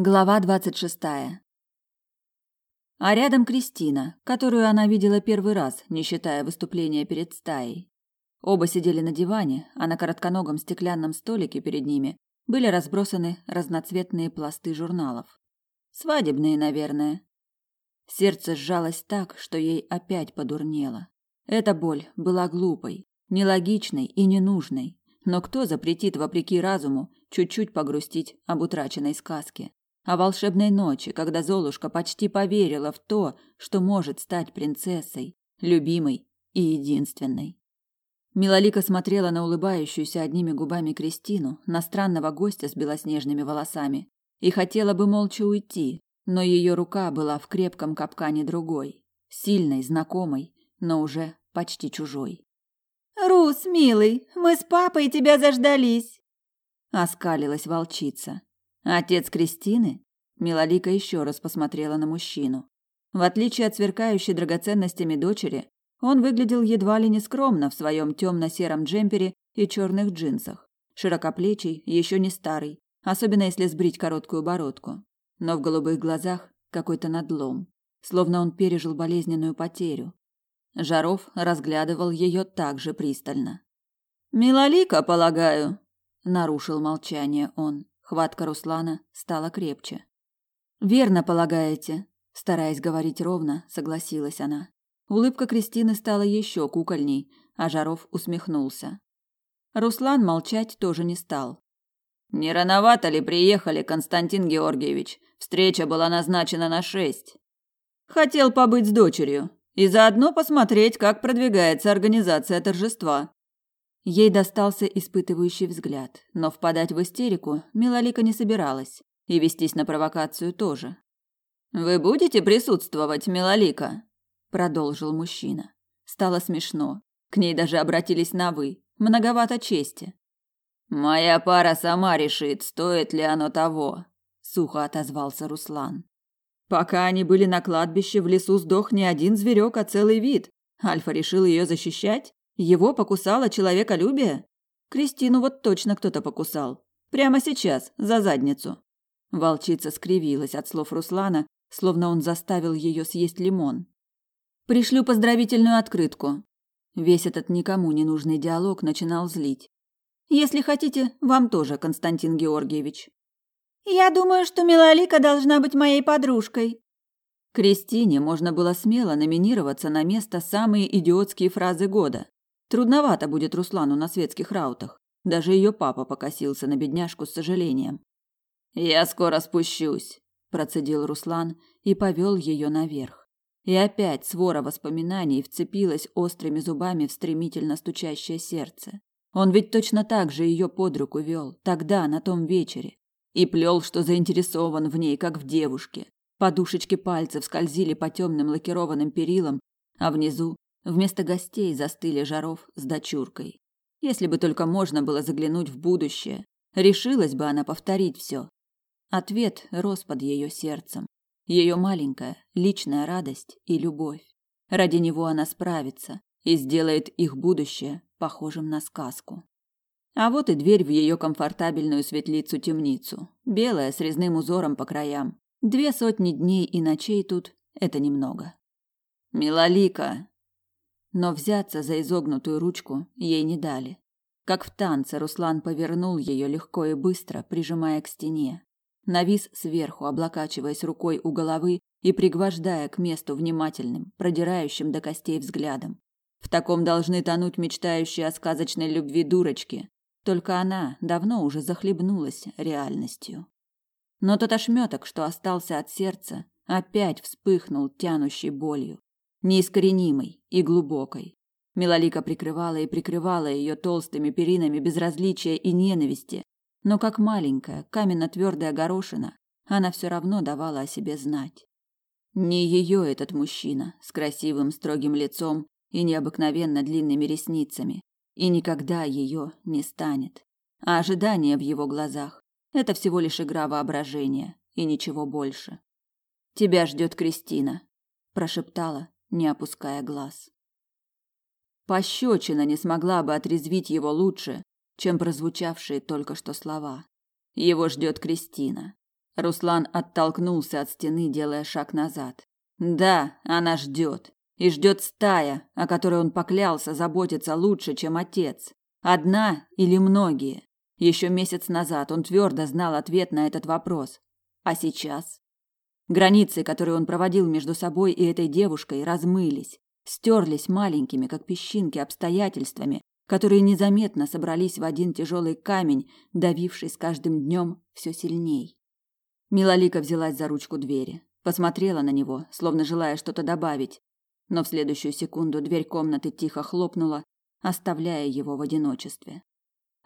Глава двадцать шестая. А рядом Кристина, которую она видела первый раз, не считая выступления перед стаей. Оба сидели на диване, а на коротконогом стеклянном столике перед ними были разбросаны разноцветные пласты журналов. Свадебные, наверное. Сердце сжалось так, что ей опять подурнело. Эта боль была глупой, нелогичной и ненужной. Но кто запретит, вопреки разуму, чуть-чуть погрустить об утраченной сказке? О волшебной ночи, когда Золушка почти поверила в то, что может стать принцессой, любимой и единственной. Милолика смотрела на улыбающуюся одними губами Кристину, на странного гостя с белоснежными волосами, и хотела бы молча уйти, но ее рука была в крепком капкане другой, сильной, знакомой, но уже почти чужой. «Рус, милый, мы с папой тебя заждались!» Оскалилась волчица. Отец Кристины? Милолика еще раз посмотрела на мужчину. В отличие от сверкающей драгоценностями дочери, он выглядел едва ли не скромно в своем темно-сером джемпере и черных джинсах. Широкоплечий, еще не старый, особенно если сбрить короткую бородку. Но в голубых глазах какой-то надлом, словно он пережил болезненную потерю. Жаров разглядывал ее так же пристально. «Милолика, полагаю», — нарушил молчание он. Хватка Руслана стала крепче. Верно полагаете, стараясь говорить ровно, согласилась она. Улыбка Кристины стала еще кукольней, а Жаров усмехнулся. Руслан молчать тоже не стал. Не рановато ли приехали, Константин Георгиевич? Встреча была назначена на шесть. Хотел побыть с дочерью и заодно посмотреть, как продвигается организация торжества. Ей достался испытывающий взгляд, но впадать в истерику Милолика не собиралась, и вестись на провокацию тоже. «Вы будете присутствовать, Милолика?» – продолжил мужчина. Стало смешно. К ней даже обратились на «вы». Многовато чести. «Моя пара сама решит, стоит ли оно того», – сухо отозвался Руслан. Пока они были на кладбище, в лесу сдох не один зверек, а целый вид. Альфа решил ее защищать? Его покусало человеколюбие? Кристину вот точно кто-то покусал. Прямо сейчас, за задницу. Волчица скривилась от слов Руслана, словно он заставил ее съесть лимон. Пришлю поздравительную открытку. Весь этот никому не нужный диалог начинал злить. Если хотите, вам тоже, Константин Георгиевич. Я думаю, что Милолика должна быть моей подружкой. Кристине можно было смело номинироваться на место самые идиотские фразы года. Трудновато будет Руслану на светских раутах. Даже ее папа покосился на бедняжку с сожалением. «Я скоро спущусь», – процедил Руслан и повел ее наверх. И опять свора воспоминаний вцепилась острыми зубами в стремительно стучащее сердце. Он ведь точно так же ее под руку вел, тогда, на том вечере. И плел, что заинтересован в ней, как в девушке. Подушечки пальцев скользили по темным лакированным перилам, а внизу Вместо гостей застыли Жаров с дочуркой. Если бы только можно было заглянуть в будущее, решилась бы она повторить все. Ответ рос под ее сердцем. Ее маленькая личная радость и любовь. Ради него она справится и сделает их будущее похожим на сказку. А вот и дверь в ее комфортабельную светлицу-темницу, белая с резным узором по краям. Две сотни дней и ночей тут – это немного. «Милолика!» Но взяться за изогнутую ручку ей не дали. Как в танце Руслан повернул ее легко и быстро, прижимая к стене. Навис сверху, облокачиваясь рукой у головы и пригвождая к месту внимательным, продирающим до костей взглядом. В таком должны тонуть мечтающие о сказочной любви дурочки. Только она давно уже захлебнулась реальностью. Но тот ошметок, что остался от сердца, опять вспыхнул тянущей болью неискоренимой и глубокой. Милолика прикрывала и прикрывала ее толстыми перинами безразличия и ненависти, но как маленькая, каменно-твердая горошина, она все равно давала о себе знать. Не ее этот мужчина с красивым строгим лицом и необыкновенно длинными ресницами, и никогда ее не станет. А ожидание в его глазах – это всего лишь игра воображения и ничего больше. «Тебя ждет Кристина», – прошептала не опуская глаз. Пощечина не смогла бы отрезвить его лучше, чем прозвучавшие только что слова. Его ждет Кристина. Руслан оттолкнулся от стены, делая шаг назад. Да, она ждет. И ждет стая, о которой он поклялся заботиться лучше, чем отец. Одна или многие? Еще месяц назад он твердо знал ответ на этот вопрос. А сейчас? Границы, которые он проводил между собой и этой девушкой, размылись, стерлись маленькими, как песчинки, обстоятельствами, которые незаметно собрались в один тяжелый камень, давивший с каждым днем все сильней. Милолика взялась за ручку двери, посмотрела на него, словно желая что-то добавить, но в следующую секунду дверь комнаты тихо хлопнула, оставляя его в одиночестве.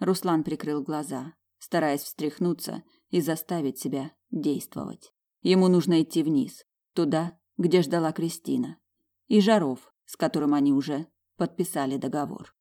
Руслан прикрыл глаза, стараясь встряхнуться и заставить себя действовать. Ему нужно идти вниз, туда, где ждала Кристина, и Жаров, с которым они уже подписали договор.